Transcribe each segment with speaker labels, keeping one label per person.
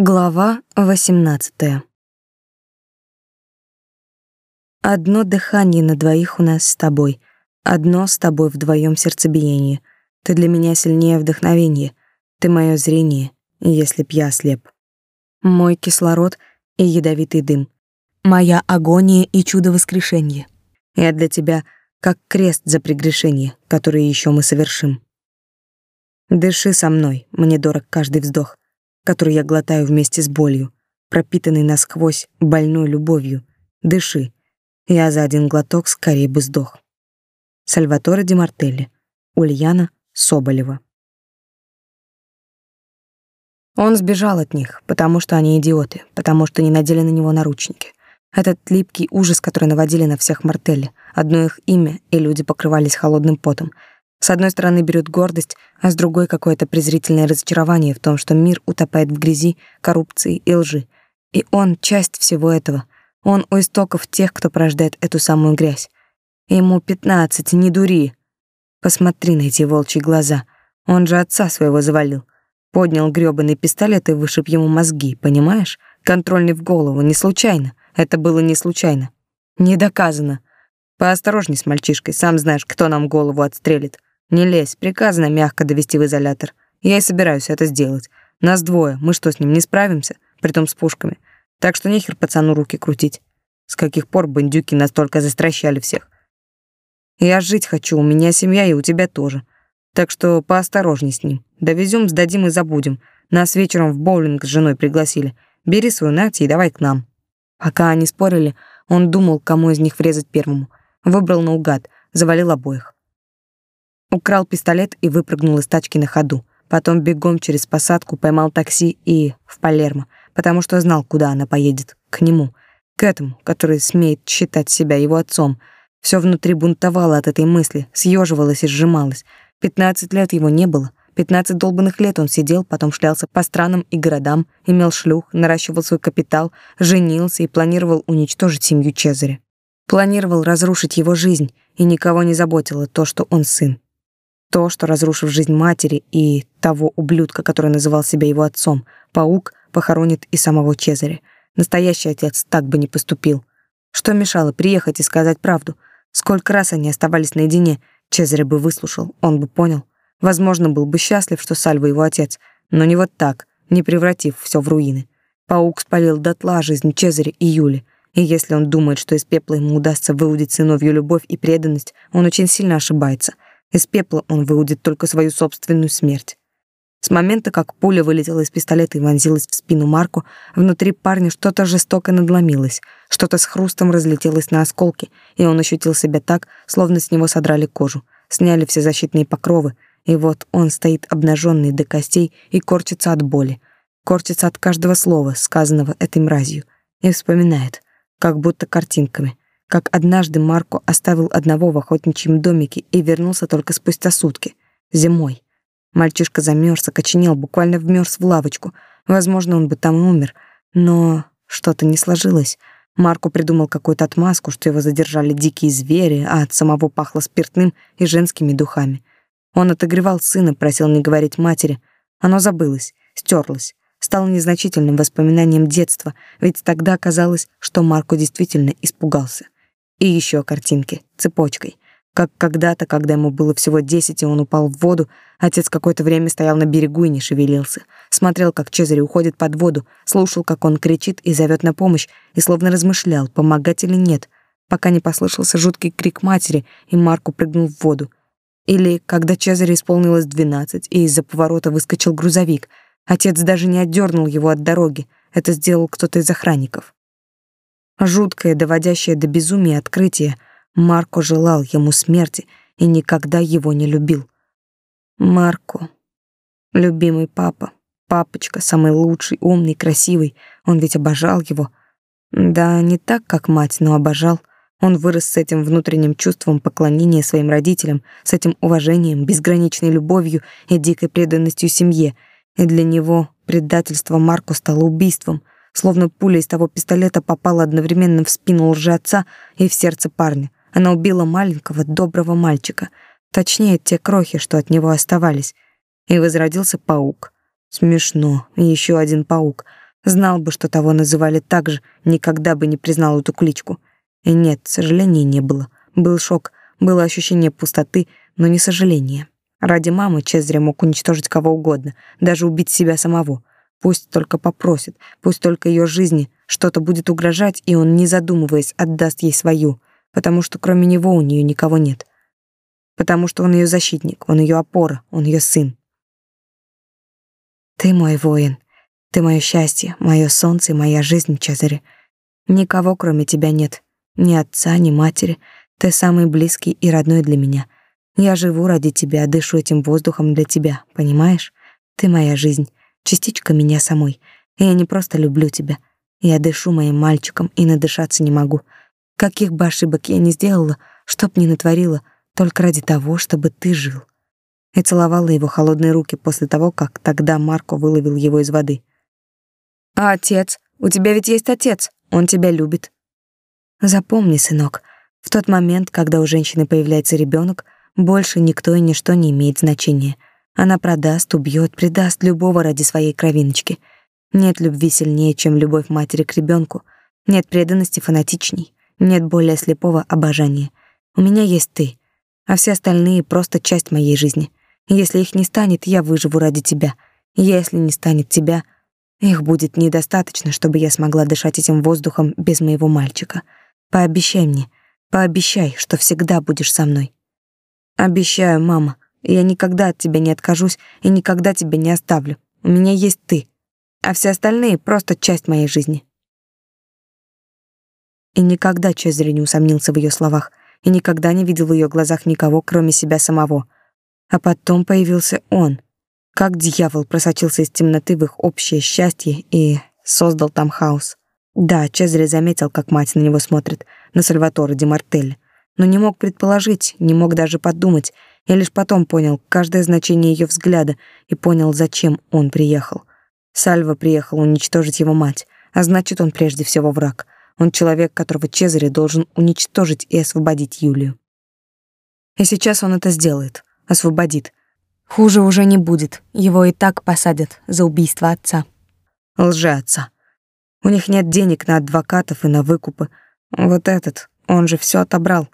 Speaker 1: Глава 18. Одно дыхание на двоих у нас с тобой, одно с тобой вдвоем сердцебиение. Ты для меня сильнее вдохновения, ты мое зрение, если б я слеп. Мой кислород и ядовитый дым, моя агония и чудо воскрешения. Я для тебя как крест за прегрешение, которое еще мы совершим. Дыши со мной, мне дорог каждый вздох который я глотаю вместе с болью, пропитанный насквозь больной любовью. Дыши. Я за один глоток скорее бы сдох. Сальваторе Ди Мартелли. Ульяна Соболева. Он сбежал от них, потому что они идиоты, потому что не надели на него наручники. Этот липкий ужас, который наводили на всех Мартелли, одно их имя, и люди покрывались холодным потом — с одной стороны берет гордость, а с другой какое-то презрительное разочарование в том, что мир утопает в грязи, коррупции и лжи. И он часть всего этого. Он у истоков тех, кто порождает эту самую грязь. Ему пятнадцать, не дури. Посмотри на эти волчьи глаза. Он же отца своего завалил. Поднял грёбаный пистолет и вышиб ему мозги, понимаешь? Контрольный в голову, не случайно. Это было не случайно. Не доказано. Поосторожней с мальчишкой, сам знаешь, кто нам голову отстрелит. Не лезь, приказано мягко довести в изолятор. Я и собираюсь это сделать. Нас двое, мы что, с ним не справимся? Притом с пушками. Так что нехер пацану руки крутить. С каких пор бандюки настолько застращали всех? Я жить хочу, у меня семья и у тебя тоже. Так что поосторожней с ним. Довезем, сдадим и забудем. Нас вечером в боулинг с женой пригласили. Бери свою Нати и давай к нам. Пока они спорили, он думал, кому из них врезать первому. Выбрал наугад, завалил обоих. Украл пистолет и выпрыгнул из тачки на ходу. Потом бегом через посадку поймал такси и в Палермо, потому что знал, куда она поедет. К нему. К этому, который смеет считать себя его отцом. Все внутри бунтовало от этой мысли, съеживалось и сжималось. Пятнадцать лет его не было. Пятнадцать долбанных лет он сидел, потом шлялся по странам и городам, имел шлюх, наращивал свой капитал, женился и планировал уничтожить семью Чезаря. Планировал разрушить его жизнь, и никого не заботило то, что он сын. То, что, разрушив жизнь матери и того ублюдка, который называл себя его отцом, паук похоронит и самого Чезаря. Настоящий отец так бы не поступил. Что мешало приехать и сказать правду? Сколько раз они оставались наедине, Чезаря бы выслушал, он бы понял. Возможно, был бы счастлив, что Сальва его отец, но не вот так, не превратив все в руины. Паук спалил дотла жизнь Чезаря и Юли, и если он думает, что из пепла ему удастся выудить сыновью любовь и преданность, он очень сильно ошибается — из пепла он выудит только свою собственную смерть. С момента, как пуля вылетела из пистолета и вонзилась в спину Марку, внутри парня что-то жестоко надломилось, что-то с хрустом разлетелось на осколки, и он ощутил себя так, словно с него содрали кожу, сняли все защитные покровы, и вот он стоит обнаженный до костей и корчится от боли, корчится от каждого слова, сказанного этой мразью, и вспоминает, как будто картинками, как однажды Марко оставил одного в охотничьем домике и вернулся только спустя сутки, зимой. Мальчишка замерз, окоченел, буквально вмерз в лавочку. Возможно, он бы там и умер, но что-то не сложилось. Марко придумал какую-то отмазку, что его задержали дикие звери, а от самого пахло спиртным и женскими духами. Он отогревал сына, просил не говорить матери. Оно забылось, стерлось стало незначительным воспоминанием детства, ведь тогда казалось, что Марко действительно испугался. И еще картинки, цепочкой. Как когда-то, когда ему было всего десять, и он упал в воду, отец какое-то время стоял на берегу и не шевелился. Смотрел, как Чезарь уходит под воду, слушал, как он кричит и зовет на помощь, и словно размышлял, помогать или нет, пока не послышался жуткий крик матери, и Марку прыгнул в воду. Или когда Чезарю исполнилось двенадцать, и из-за поворота выскочил грузовик. Отец даже не отдернул его от дороги. Это сделал кто-то из охранников. Жуткое, доводящее до безумия открытие. Марко желал ему смерти и никогда его не любил. Марко, любимый папа, папочка, самый лучший, умный, красивый, он ведь обожал его. Да, не так, как мать, но обожал. Он вырос с этим внутренним чувством поклонения своим родителям, с этим уважением, безграничной любовью и дикой преданностью семье. И для него предательство Марко стало убийством — Словно пуля из того пистолета попала одновременно в спину лжеотца и в сердце парня. Она убила маленького, доброго мальчика. Точнее, те крохи, что от него оставались. И возродился паук. Смешно. Еще один паук. Знал бы, что того называли так же, никогда бы не признал эту кличку. И нет, сожаления не было. Был шок, было ощущение пустоты, но не сожаления. Ради мамы Чезарь мог уничтожить кого угодно, даже убить себя самого. Пусть только попросит, пусть только ее жизни что-то будет угрожать, и он, не задумываясь, отдаст ей свою, потому что кроме него у нее никого нет. Потому что он ее защитник, он ее опора, он ее сын. Ты мой воин, ты мое счастье, мое солнце и моя жизнь, Чезаре. Никого, кроме тебя, нет. Ни отца, ни матери. Ты самый близкий и родной для меня. Я живу ради тебя, дышу этим воздухом для тебя, понимаешь? Ты моя жизнь, частичка меня самой. Я не просто люблю тебя. Я дышу моим мальчиком и надышаться не могу. Каких бы ошибок я ни сделала, чтоб не натворила, только ради того, чтобы ты жил. И целовала его холодные руки после того, как тогда Марко выловил его из воды. «А отец? У тебя ведь есть отец. Он тебя любит». Запомни, сынок, в тот момент, когда у женщины появляется ребенок, больше никто и ничто не имеет значения. Она продаст, убьет, предаст любого ради своей кровиночки. Нет любви сильнее, чем любовь матери к ребенку. Нет преданности фанатичней. Нет более слепого обожания. У меня есть ты, а все остальные просто часть моей жизни. Если их не станет, я выживу ради тебя. Если не станет тебя, их будет недостаточно, чтобы я смогла дышать этим воздухом без моего мальчика. Пообещай мне, пообещай, что всегда будешь со мной. Обещаю, мама, я никогда от тебя не откажусь и никогда тебя не оставлю. У меня есть ты, а все остальные просто часть моей жизни. И никогда Чезаре не усомнился в ее словах, и никогда не видел в ее глазах никого, кроме себя самого. А потом появился он. Как дьявол просочился из темноты в их общее счастье и создал там хаос. Да, Чезаре заметил, как мать на него смотрит, на Сальватора Ди но не мог предположить, не мог даже подумать. Я лишь потом понял каждое значение ее взгляда и понял, зачем он приехал. Сальва приехал уничтожить его мать, а значит, он прежде всего враг. Он человек, которого Чезаре должен уничтожить и освободить Юлию. И сейчас он это сделает, освободит. Хуже уже не будет, его и так посадят за убийство отца. Лжеотца. У них нет денег на адвокатов и на выкупы. Вот этот, он же все отобрал.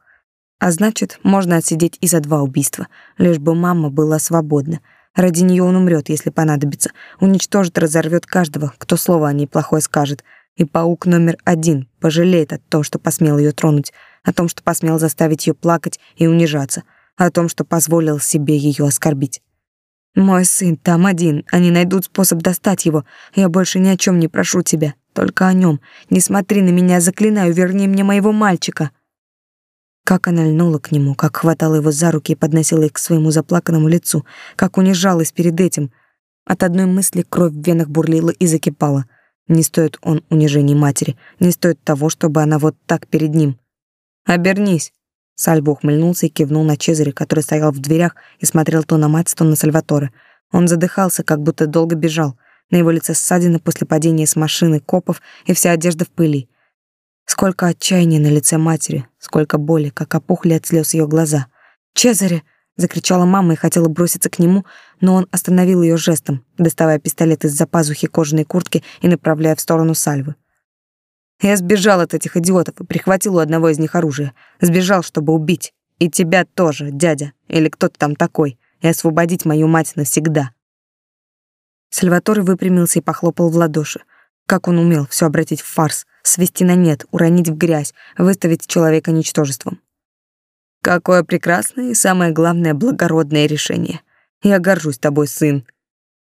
Speaker 1: А значит, можно отсидеть и за два убийства, лишь бы мама была свободна. Ради нее он умрет, если понадобится, уничтожит, разорвет каждого, кто слово о ней плохое скажет. И паук номер один пожалеет о том, что посмел ее тронуть, о том, что посмел заставить ее плакать и унижаться, о том, что позволил себе ее оскорбить. Мой сын там один, они найдут способ достать его. Я больше ни о чем не прошу тебя, только о нем. Не смотри на меня, заклинаю, верни мне моего мальчика. Как она льнула к нему, как хватала его за руки и подносила их к своему заплаканному лицу, как унижалась перед этим. От одной мысли кровь в венах бурлила и закипала. Не стоит он унижений матери, не стоит того, чтобы она вот так перед ним. «Обернись!» Сальбо ухмыльнулся и кивнул на Чезаре, который стоял в дверях и смотрел то на мать, то на Сальваторе. Он задыхался, как будто долго бежал. На его лице ссадины после падения с машины копов и вся одежда в пыли. Сколько отчаяния на лице матери, сколько боли, как опухли от слез ее глаза. «Чезаре!» — закричала мама и хотела броситься к нему, но он остановил ее жестом, доставая пистолет из-за пазухи кожаной куртки и направляя в сторону Сальвы. «Я сбежал от этих идиотов и прихватил у одного из них оружие. Сбежал, чтобы убить. И тебя тоже, дядя, или кто то там такой, и освободить мою мать навсегда». Сальваторе выпрямился и похлопал в ладоши. Как он умел все обратить в фарс — свести на нет, уронить в грязь, выставить человека ничтожеством. Какое прекрасное и самое главное благородное решение. Я горжусь тобой, сын.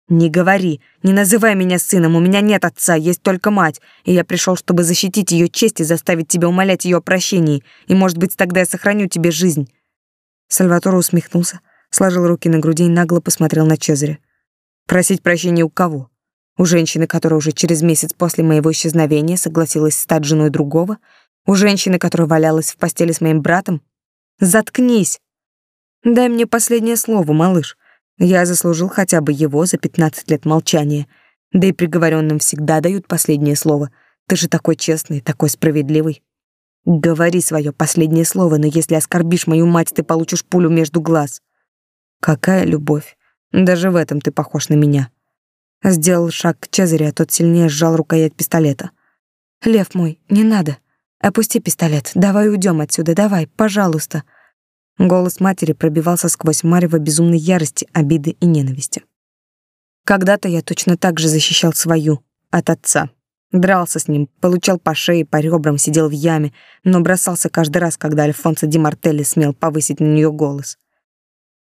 Speaker 1: Не говори, не называй меня сыном, у меня нет отца, есть только мать, и я пришел, чтобы защитить ее честь и заставить тебя умолять ее о прощении, и, может быть, тогда я сохраню тебе жизнь. Сальваторо усмехнулся, сложил руки на груди и нагло посмотрел на Чезаря. Просить прощения у кого? У женщины, которая уже через месяц после моего исчезновения согласилась стать женой другого? У женщины, которая валялась в постели с моим братом? Заткнись! Дай мне последнее слово, малыш. Я заслужил хотя бы его за 15 лет молчания. Да и приговоренным всегда дают последнее слово. Ты же такой честный, такой справедливый. Говори свое последнее слово, но если оскорбишь мою мать, ты получишь пулю между глаз. Какая любовь. Даже в этом ты похож на меня. Сделал шаг к Чезаре, а тот сильнее сжал рукоять пистолета. «Лев мой, не надо. Опусти пистолет. Давай уйдем отсюда, давай, пожалуйста». Голос матери пробивался сквозь марево безумной ярости, обиды и ненависти. Когда-то я точно так же защищал свою от отца. Дрался с ним, получал по шее, по ребрам, сидел в яме, но бросался каждый раз, когда Альфонсо Ди Мартелли смел повысить на нее голос.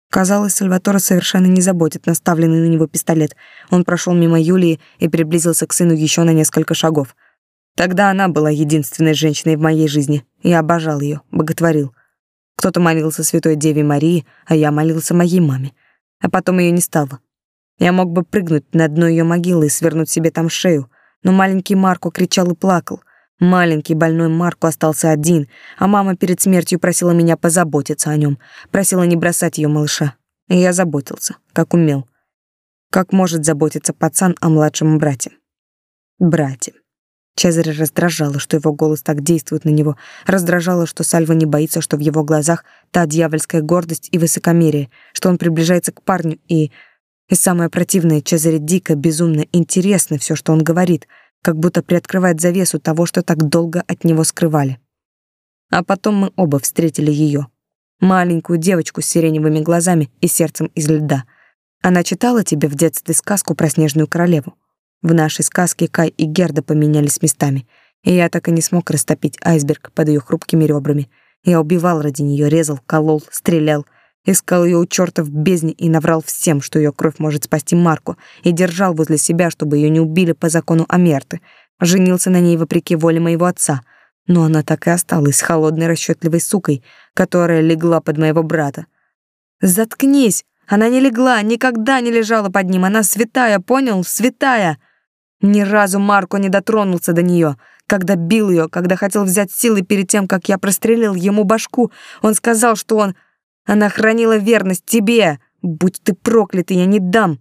Speaker 1: Казалось, Сальватора совершенно не заботит наставленный на него пистолет. Он прошел мимо Юлии и приблизился к сыну еще на несколько шагов. Тогда она была единственной женщиной в моей жизни. Я обожал ее, боготворил. Кто-то молился Святой Деве Марии, а я молился моей маме. А потом ее не стало. Я мог бы прыгнуть на дно ее могилы и свернуть себе там шею, но маленький Марко кричал и плакал. Маленький больной Марко остался один, а мама перед смертью просила меня позаботиться о нем, просила не бросать ее малыша. И я заботился, как умел. Как может заботиться пацан о младшем брате? Брате. Чезаре раздражало, что его голос так действует на него, раздражало, что Сальва не боится, что в его глазах та дьявольская гордость и высокомерие, что он приближается к парню и... И самое противное, Чезаре дико, безумно интересно все, что он говорит — как будто приоткрывает завесу того, что так долго от него скрывали. А потом мы оба встретили ее, маленькую девочку с сиреневыми глазами и сердцем из льда. Она читала тебе в детстве сказку про снежную королеву. В нашей сказке Кай и Герда поменялись местами, и я так и не смог растопить айсберг под ее хрупкими ребрами. Я убивал ради нее, резал, колол, стрелял — Искал ее у черта в бездне и наврал всем, что ее кровь может спасти Марку, и держал возле себя, чтобы ее не убили по закону Амерты. Женился на ней вопреки воле моего отца, но она так и осталась холодной расчетливой сукой, которая легла под моего брата. «Заткнись! Она не легла, никогда не лежала под ним, она святая, понял? Святая!» Ни разу Марко не дотронулся до нее. Когда бил ее, когда хотел взять силы перед тем, как я прострелил ему башку, он сказал, что он она хранила верность тебе. Будь ты проклятый, я не дам.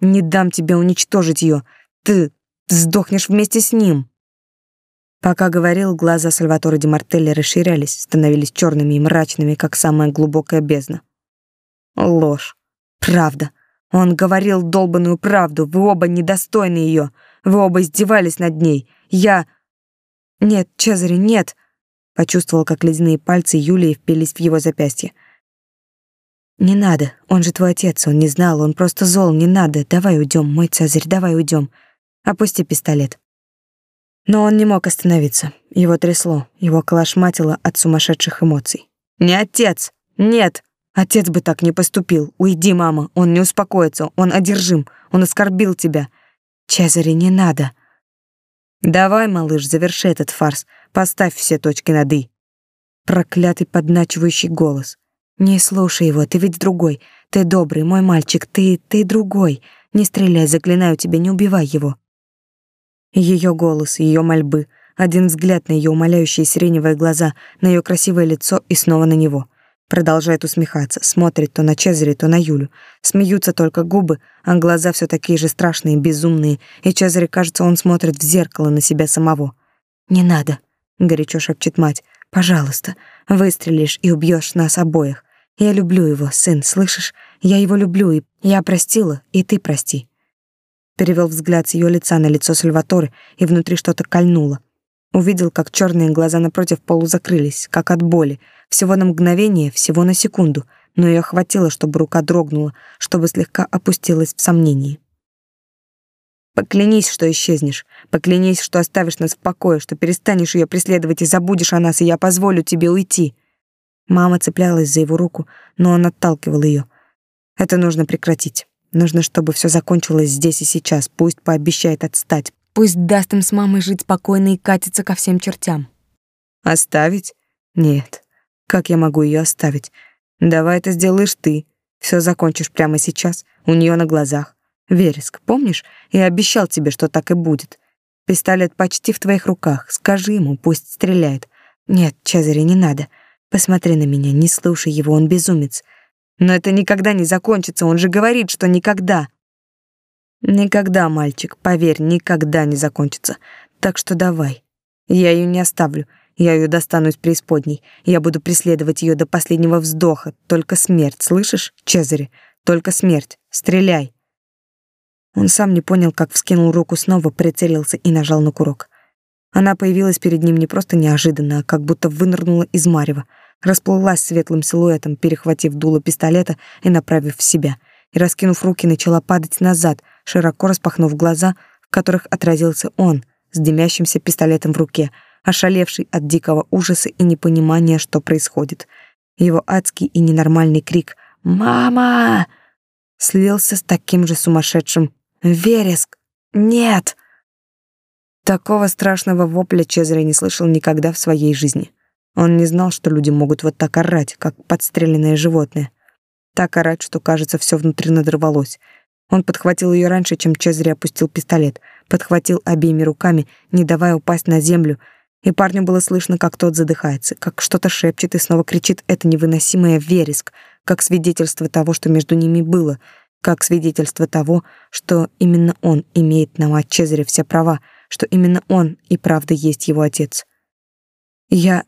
Speaker 1: Не дам тебе уничтожить ее. Ты сдохнешь вместе с ним. Пока говорил, глаза Сальватора Ди Мартелли расширялись, становились черными и мрачными, как самая глубокая бездна. Ложь. Правда. Он говорил долбанную правду. Вы оба недостойны ее. Вы оба издевались над ней. Я... Нет, Чезаре, нет. Почувствовал, как ледяные пальцы Юлии впились в его запястье. «Не надо, он же твой отец, он не знал, он просто зол, не надо, давай уйдем, мой Цезарь, давай уйдем. Опусти пистолет». Но он не мог остановиться, его трясло, его колошматило от сумасшедших эмоций. «Не отец! Нет! Отец бы так не поступил! Уйди, мама, он не успокоится, он одержим, он оскорбил тебя. Цезарь, не надо!» «Давай, малыш, заверши этот фарс, поставь все точки над «и». Проклятый подначивающий голос — «Не слушай его, ты ведь другой. Ты добрый, мой мальчик, ты... ты другой. Не стреляй, заклинаю тебя, не убивай его». Ее голос, ее мольбы, один взгляд на ее умоляющие сиреневые глаза, на ее красивое лицо и снова на него. Продолжает усмехаться, смотрит то на Чезаре, то на Юлю. Смеются только губы, а глаза все такие же страшные, безумные, и Чезаре, кажется, он смотрит в зеркало на себя самого. «Не надо», — горячо шепчет мать, — «пожалуйста, выстрелишь и убьешь нас обоих. Я люблю его, сын, слышишь? Я его люблю, и я простила, и ты прости. Перевел взгляд с ее лица на лицо Сальваторы, и внутри что-то кольнуло. Увидел, как черные глаза напротив полузакрылись, как от боли. Всего на мгновение, всего на секунду, но ее хватило, чтобы рука дрогнула, чтобы слегка опустилась в сомнении. Поклянись, что исчезнешь. Поклянись, что оставишь нас в покое, что перестанешь ее преследовать и забудешь о нас, и я позволю тебе уйти. Мама цеплялась за его руку, но он отталкивал ее. Это нужно прекратить. Нужно, чтобы все закончилось здесь и сейчас. Пусть пообещает отстать. Пусть даст им с мамой жить спокойно и катиться ко всем чертям. Оставить? Нет. Как я могу ее оставить? Давай это сделаешь ты. Все закончишь прямо сейчас, у нее на глазах. Вереск, помнишь? Я обещал тебе, что так и будет. Пистолет почти в твоих руках. Скажи ему, пусть стреляет. Нет, Чезаре, не надо. Посмотри на меня, не слушай его, он безумец. Но это никогда не закончится, он же говорит, что никогда. Никогда, мальчик, поверь, никогда не закончится. Так что давай. Я ее не оставлю. Я ее достану из преисподней. Я буду преследовать ее до последнего вздоха. Только смерть, слышишь, Чезаре? Только смерть. Стреляй. Он сам не понял, как вскинул руку снова, прицелился и нажал на курок. Она появилась перед ним не просто неожиданно, а как будто вынырнула из марева, расплылась светлым силуэтом, перехватив дуло пистолета и направив в себя, и, раскинув руки, начала падать назад, широко распахнув глаза, в которых отразился он, с дымящимся пистолетом в руке, ошалевший от дикого ужаса и непонимания, что происходит. Его адский и ненормальный крик «Мама!» слился с таким же сумасшедшим «Вереск! Нет!» Такого страшного вопля Чезаре не слышал никогда в своей жизни. Он не знал, что люди могут вот так орать, как подстреленное животное. Так орать, что, кажется, все внутри надрывалось. Он подхватил ее раньше, чем Чезаре опустил пистолет, подхватил обеими руками, не давая упасть на землю, и парню было слышно, как тот задыхается, как что-то шепчет и снова кричит это невыносимое вереск, как свидетельство того, что между ними было, как свидетельство того, что именно он имеет на мать Чезаре все права, что именно он и правда есть его отец. «Я...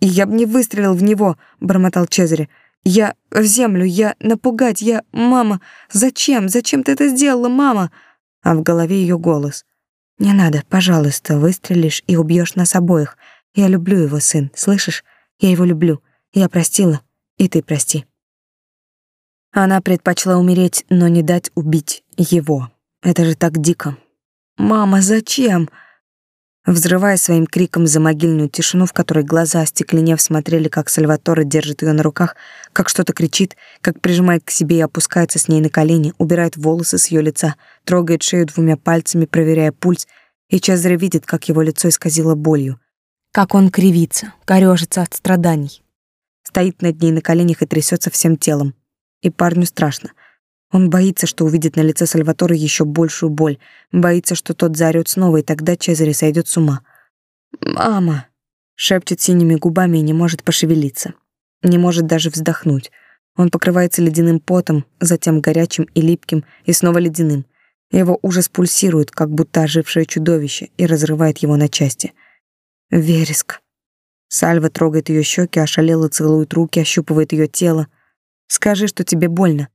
Speaker 1: я бы не выстрелил в него», — бормотал Чезаре. «Я в землю, я напугать, я... Мама, зачем? Зачем ты это сделала, мама?» А в голове ее голос. «Не надо, пожалуйста, выстрелишь и убьешь нас обоих. Я люблю его, сын, слышишь? Я его люблю. Я простила, и ты прости». Она предпочла умереть, но не дать убить его. Это же так дико. «Мама, зачем?» Взрывая своим криком за могильную тишину, в которой глаза, остекленев, смотрели, как Сальваторе держит ее на руках, как что-то кричит, как прижимает к себе и опускается с ней на колени, убирает волосы с ее лица, трогает шею двумя пальцами, проверяя пульс, и Чезаре видит, как его лицо исказило болью, как он кривится, корёжится от страданий. Стоит над ней на коленях и трясется всем телом. И парню страшно — он боится, что увидит на лице Сальватора еще большую боль, боится, что тот заорёт снова, и тогда Чезаре сойдет с ума. «Мама!» — шепчет синими губами и не может пошевелиться. Не может даже вздохнуть. Он покрывается ледяным потом, затем горячим и липким, и снова ледяным. Его ужас пульсирует, как будто ожившее чудовище, и разрывает его на части. Вереск. Сальва трогает ее щеки, ошалело целует руки, ощупывает ее тело. «Скажи, что тебе больно.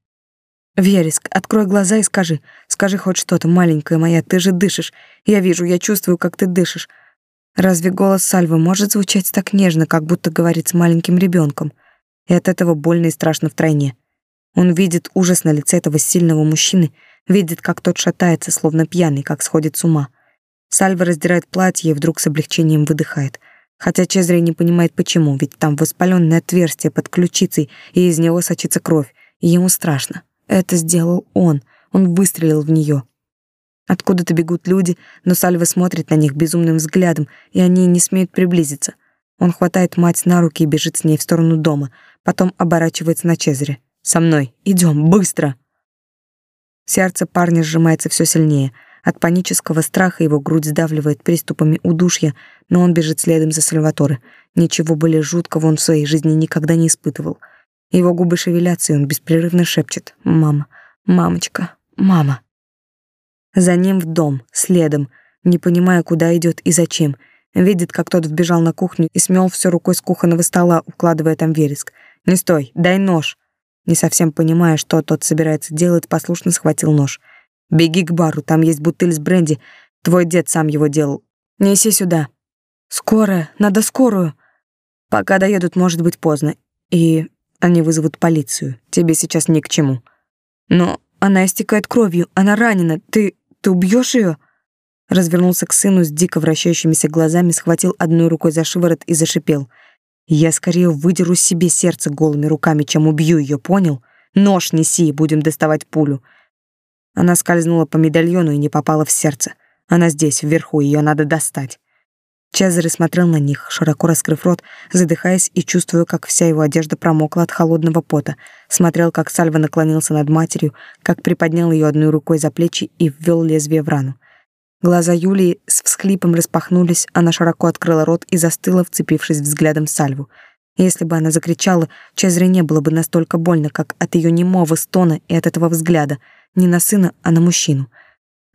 Speaker 1: Вереск, открой глаза и скажи. Скажи хоть что-то, маленькая моя, ты же дышишь. Я вижу, я чувствую, как ты дышишь. Разве голос Сальвы может звучать так нежно, как будто говорит с маленьким ребенком? И от этого больно и страшно втройне. Он видит ужас на лице этого сильного мужчины, видит, как тот шатается, словно пьяный, как сходит с ума. Сальва раздирает платье и вдруг с облегчением выдыхает. Хотя Чезаре не понимает почему, ведь там воспаленное отверстие под ключицей, и из него сочится кровь, и ему страшно. Это сделал он. Он выстрелил в нее. Откуда-то бегут люди, но Сальва смотрит на них безумным взглядом, и они не смеют приблизиться. Он хватает мать на руки и бежит с ней в сторону дома, потом оборачивается на Чезаре. «Со мной! Идем, быстро!» Сердце парня сжимается все сильнее. От панического страха его грудь сдавливает приступами удушья, но он бежит следом за Сальваторе. Ничего более жуткого он в своей жизни никогда не испытывал — его губы шевелятся, и он беспрерывно шепчет «Мама, мамочка, мама». За ним в дом, следом, не понимая, куда идет и зачем. Видит, как тот вбежал на кухню и смел все рукой с кухонного стола, укладывая там вереск. «Не стой, дай нож!» Не совсем понимая, что тот собирается делать, послушно схватил нож. «Беги к бару, там есть бутыль с бренди. Твой дед сам его делал. Неси сюда». «Скорая, надо скорую». «Пока доедут, может быть поздно. И они вызовут полицию. Тебе сейчас ни к чему. Но она истекает кровью, она ранена. Ты... ты убьешь ее? Развернулся к сыну с дико вращающимися глазами, схватил одной рукой за шиворот и зашипел. «Я скорее выдеру себе сердце голыми руками, чем убью ее, понял? Нож неси, будем доставать пулю». Она скользнула по медальону и не попала в сердце. Она здесь, вверху, ее надо достать. Чезаре смотрел на них, широко раскрыв рот, задыхаясь и чувствуя, как вся его одежда промокла от холодного пота. Смотрел, как Сальва наклонился над матерью, как приподнял ее одной рукой за плечи и ввел лезвие в рану. Глаза Юлии с всхлипом распахнулись, она широко открыла рот и застыла, вцепившись взглядом в Сальву. Если бы она закричала, Чезаре не было бы настолько больно, как от ее немого стона и от этого взгляда, не на сына, а на мужчину.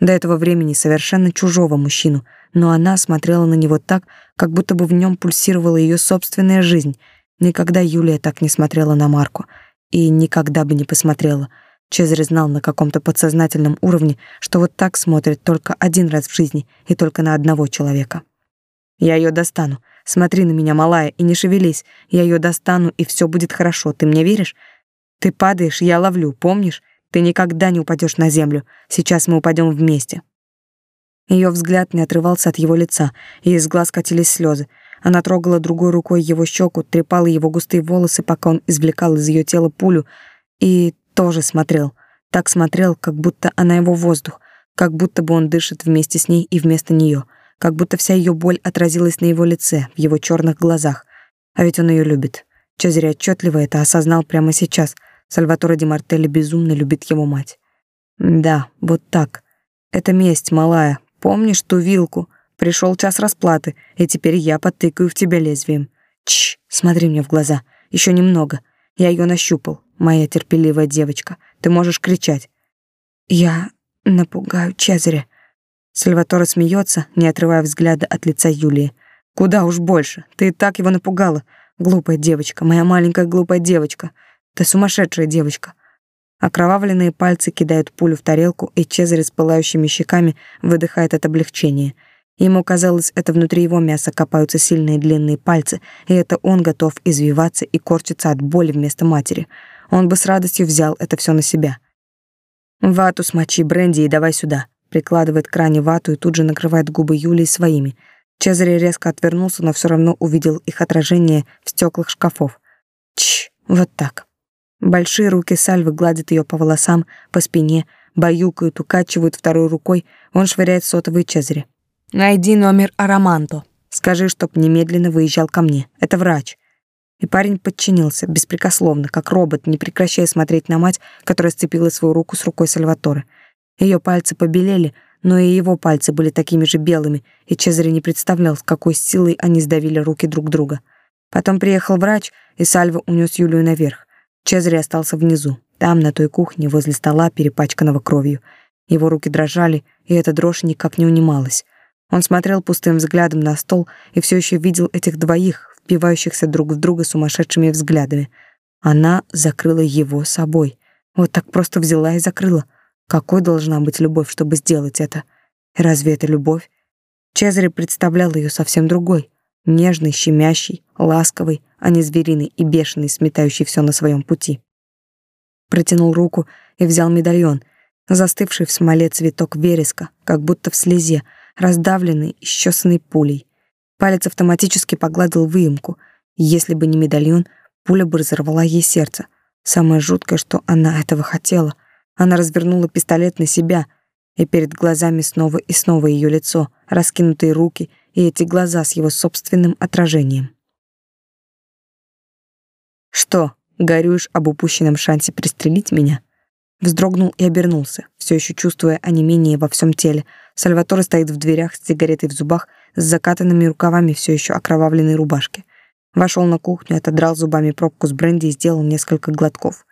Speaker 1: До этого времени совершенно чужого мужчину — но она смотрела на него так, как будто бы в нем пульсировала ее собственная жизнь. Никогда Юлия так не смотрела на Марку. И никогда бы не посмотрела. Чезаре знал на каком-то подсознательном уровне, что вот так смотрит только один раз в жизни и только на одного человека. «Я ее достану. Смотри на меня, малая, и не шевелись. Я ее достану, и все будет хорошо. Ты мне веришь? Ты падаешь, я ловлю, помнишь? Ты никогда не упадешь на землю. Сейчас мы упадем вместе». Ее взгляд не отрывался от его лица, и из глаз катились слезы. Она трогала другой рукой его щеку, трепала его густые волосы, пока он извлекал из ее тела пулю, и тоже смотрел. Так смотрел, как будто она его воздух, как будто бы он дышит вместе с ней и вместо нее, как будто вся ее боль отразилась на его лице, в его черных глазах. А ведь он ее любит. Чезаре отчетливо это осознал прямо сейчас. Сальваторе Ди Мартелли безумно любит его мать. Да, вот так. Это месть, малая. Помнишь ту вилку? Пришел час расплаты, и теперь я подтыкаю в тебя лезвием. Чш, смотри мне в глаза. Еще немного. Я ее нащупал моя терпеливая девочка. Ты можешь кричать. Я напугаю Чезаря. Сальваторе смеется, не отрывая взгляда от лица Юлии. Куда уж больше. Ты и так его напугала. Глупая девочка, моя маленькая глупая девочка. Ты сумасшедшая девочка. Окровавленные пальцы кидают пулю в тарелку, и Чезарь с пылающими щеками выдыхает от облегчения. Ему казалось, это внутри его мяса копаются сильные длинные пальцы, и это он готов извиваться и корчиться от боли вместо матери — он бы с радостью взял это все на себя. «Вату смочи, бренди, и давай сюда», прикладывает к ране вату и тут же накрывает губы Юлии своими. Чезаре резко отвернулся, но все равно увидел их отражение в стеклах шкафов. Чш, вот так. Большие руки Сальвы гладят ее по волосам, по спине, баюкают, укачивают второй рукой. Он швыряет сотовый Чезаре. «Найди номер Араманто. Скажи, чтоб немедленно выезжал ко мне. Это врач. И парень подчинился, беспрекословно, как робот, не прекращая смотреть на мать, которая сцепила свою руку с рукой Сальваторе. Ее пальцы побелели, но и его пальцы были такими же белыми, и Чезаре не представлял, с какой силой они сдавили руки друг друга. Потом приехал врач, и Сальва унес Юлию наверх. Чезаре остался внизу, там, на той кухне, возле стола, перепачканного кровью. Его руки дрожали, и эта дрожь никак не унималась. Он смотрел пустым взглядом на стол и все еще видел этих двоих, впивающихся друг в друга сумасшедшими взглядами. Она закрыла его собой. Вот так просто взяла и закрыла. Какой должна быть любовь, чтобы сделать это? разве это любовь? Чезаре представлял ее совсем другой. Нежный, щемящий, ласковый, а не звериный и бешеный, сметающий все на своем пути. Протянул руку и взял медальон, застывший в смоле цветок вереска, как будто в слезе, раздавленный, исчесанный пулей. Палец автоматически погладил выемку. Если бы не медальон, пуля бы разорвала ей сердце. Самое жуткое, что она этого хотела. Она развернула пистолет на себя, и перед глазами снова и снова ее лицо, раскинутые руки и эти глаза с его собственным отражением. «Что, горюешь об упущенном шансе пристрелить меня?» Вздрогнул и обернулся, все еще чувствуя онемение во всем теле. Сальваторе стоит в дверях с сигаретой в зубах с закатанными рукавами все еще окровавленной рубашки. Вошел на кухню, отодрал зубами пробку с бренди и сделал несколько глотков.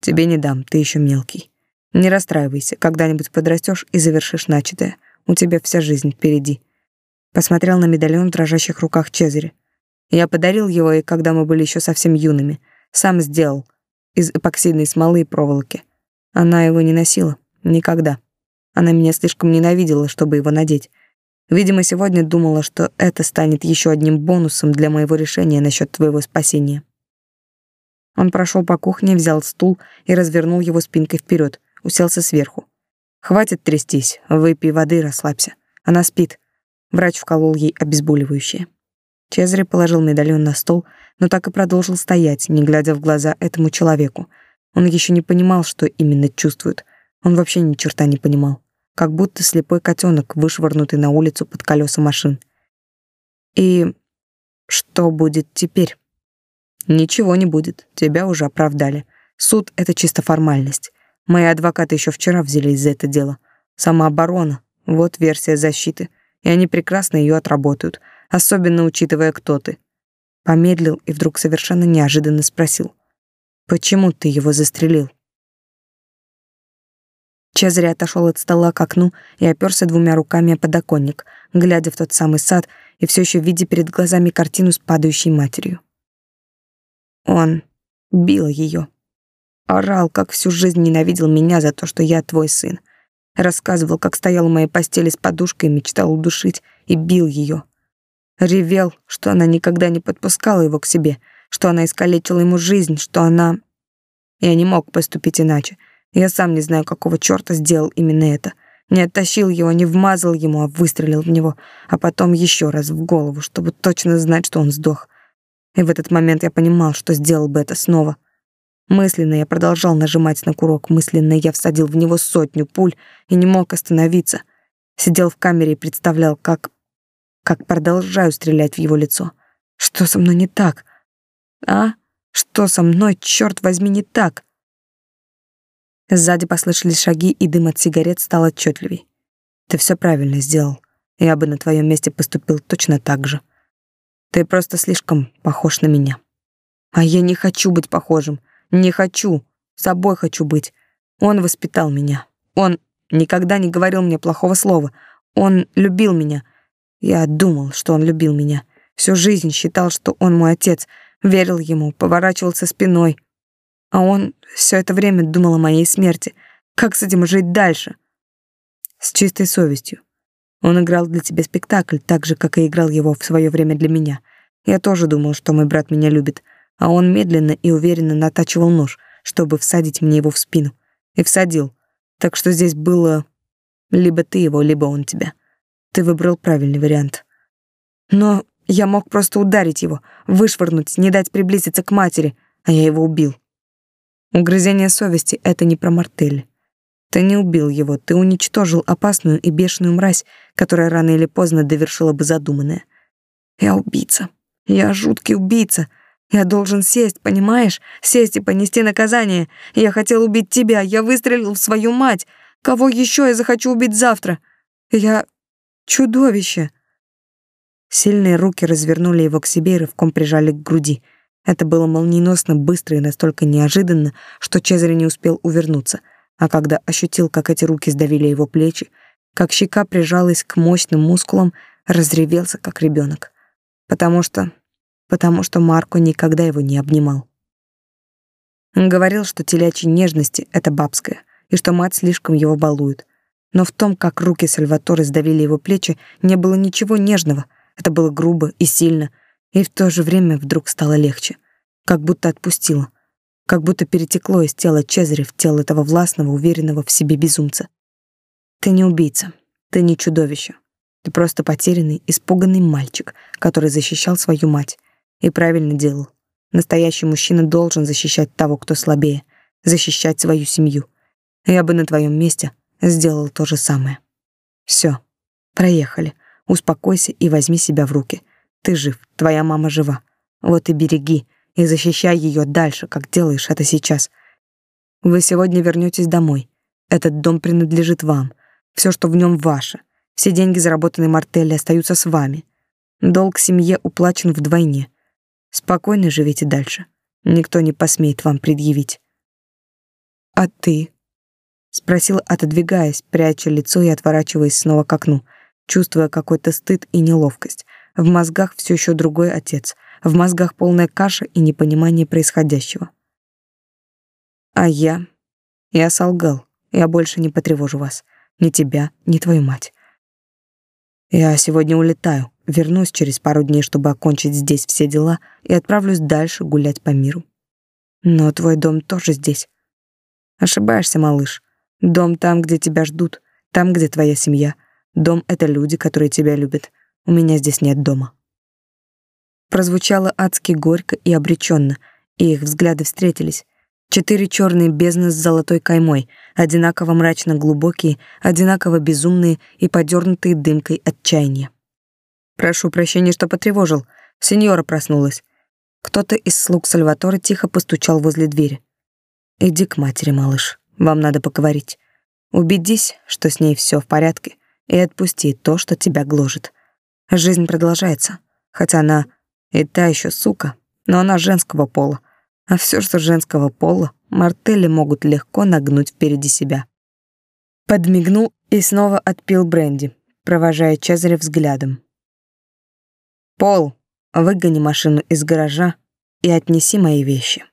Speaker 1: Тебе не дам, ты еще мелкий. Не расстраивайся, когда-нибудь подрастешь и завершишь начатое. У тебя вся жизнь впереди. Посмотрел на медальон в дрожащих руках Чезаря. Я подарил его, и когда мы были еще совсем юными, сам сделал из эпоксидной смолы и проволоки. Она его не носила никогда. Она меня слишком ненавидела, чтобы его надеть. Видимо, сегодня думала, что это станет еще одним бонусом для моего решения насчет твоего спасения. Он прошел по кухне, взял стул и развернул его спинкой вперед, уселся сверху. Хватит трястись, выпей воды, расслабься. Она спит. Врач вколол ей обезболивающее. Чезаре положил медальон на стол, но так и продолжил стоять, не глядя в глаза этому человеку. Он еще не понимал, что именно чувствует. Он вообще ни черта не понимал как будто слепой котенок, вышвырнутый на улицу под колеса машин. И что будет теперь? Ничего не будет, тебя уже оправдали. Суд — это чисто формальность. Мои адвокаты еще вчера взялись за это дело. Самооборона — вот версия защиты, и они прекрасно ее отработают, особенно учитывая, кто ты. Помедлил и вдруг совершенно неожиданно спросил. «Почему ты его застрелил?» Чезаре отошел от стола к окну и оперся двумя руками о подоконник, глядя в тот самый сад и все еще видя перед глазами картину с падающей матерью. Он бил ее. Орал, как всю жизнь ненавидел меня за то, что я твой сын. Рассказывал, как стоял у моей постели с подушкой, мечтал удушить и бил ее. Ревел, что она никогда не подпускала его к себе, что она искалечила ему жизнь, что она... Я не мог поступить иначе. Я сам не знаю, какого чёрта сделал именно это. Не оттащил его, не вмазал ему, а выстрелил в него, а потом еще раз в голову, чтобы точно знать, что он сдох. И в этот момент я понимал, что сделал бы это снова. Мысленно я продолжал нажимать на курок, мысленно я всадил в него сотню пуль и не мог остановиться. Сидел в камере и представлял, как... как продолжаю стрелять в его лицо. Что со мной не так? А? Что со мной, черт возьми, не так? Сзади послышались шаги, и дым от сигарет стал отчетливей. Ты все правильно сделал. Я бы на твоем месте поступил точно так же. Ты просто слишком похож на меня. А я не хочу быть похожим. Не хочу. Собой хочу быть. Он воспитал меня. Он никогда не говорил мне плохого слова. Он любил меня. Я думал, что он любил меня. Всю жизнь считал, что он мой отец. Верил ему, поворачивался спиной. А он все это время думал о моей смерти. Как с этим жить дальше? С чистой совестью. Он играл для тебя спектакль, так же, как и играл его в свое время для меня. Я тоже думал, что мой брат меня любит а он медленно и уверенно натачивал нож, чтобы всадить мне его в спину. И всадил. Так что здесь было либо ты его, либо он тебя. Ты выбрал правильный вариант. Но я мог просто ударить его, вышвырнуть, не дать приблизиться к матери, а я его убил. Угрызение совести — это не про Мартель. Ты не убил его, ты уничтожил опасную и бешеную мразь, которая рано или поздно довершила бы задуманное. Я убийца. Я жуткий убийца — я должен сесть, понимаешь? Сесть и понести наказание. Я хотел убить тебя, я выстрелил в свою мать. Кого еще я захочу убить завтра? Я чудовище. Сильные руки развернули его к себе и рывком прижали к груди. Это было молниеносно, быстро и настолько неожиданно, что Чезаре не успел увернуться. А когда ощутил, как эти руки сдавили его плечи, как щека прижалась к мощным мускулам, разревелся, как ребенок. Потому что потому что Марко никогда его не обнимал. Он говорил, что телячьи нежности — это бабское, и что мать слишком его балует. Но в том, как руки Сальваторе сдавили его плечи, не было ничего нежного. Это было грубо и сильно, и в то же время вдруг стало легче. Как будто отпустило. Как будто перетекло из тела Чезаря в тело этого властного, уверенного в себе безумца. Ты не убийца. Ты не чудовище. Ты просто потерянный, испуганный мальчик, который защищал свою мать. И правильно делал. Настоящий мужчина должен защищать того, кто слабее, защищать свою семью. Я бы на твоем месте сделал то же самое. Все, проехали. Успокойся и возьми себя в руки. Ты жив, твоя мама жива. Вот и береги и защищай ее дальше, как делаешь это сейчас. Вы сегодня вернетесь домой. Этот дом принадлежит вам. Все, что в нем ваше. Все деньги, заработанные Мартелли, остаются с вами. Долг семье уплачен вдвойне. Спокойно живите дальше. Никто не посмеет вам предъявить. А ты? спросил, отодвигаясь, пряча лицо и отворачиваясь снова к окну, чувствуя какой-то стыд и неловкость. В мозгах все еще другой отец, в мозгах полная каша и непонимание происходящего. А я? Я солгал. Я больше не потревожу вас. Ни тебя, ни твою мать. Я сегодня улетаю. Вернусь через пару дней, чтобы окончить здесь все дела и отправлюсь дальше гулять по миру. Но твой дом тоже здесь. Ошибаешься, малыш. Дом там, где тебя ждут, там, где твоя семья. Дом — это люди, которые тебя любят. У меня здесь нет дома. Прозвучало адски горько и обреченно, и их взгляды встретились. Четыре черные бездны с золотой каймой, одинаково мрачно глубокие, одинаково безумные и подернутые дымкой отчаяния. Прошу прощения, что потревожил. Сеньора проснулась. Кто-то из слуг Сальваторе тихо постучал возле двери. Иди к матери, малыш. Вам надо поговорить. Убедись, что с ней все в порядке, и отпусти то, что тебя гложет. Жизнь продолжается, хотя она и та еще сука, но она женского пола. А все, что женского пола, мартели могут легко нагнуть впереди себя. Подмигнул и снова отпил бренди, провожая Чезаря взглядом. Пол, выгони машину из гаража и отнеси мои вещи.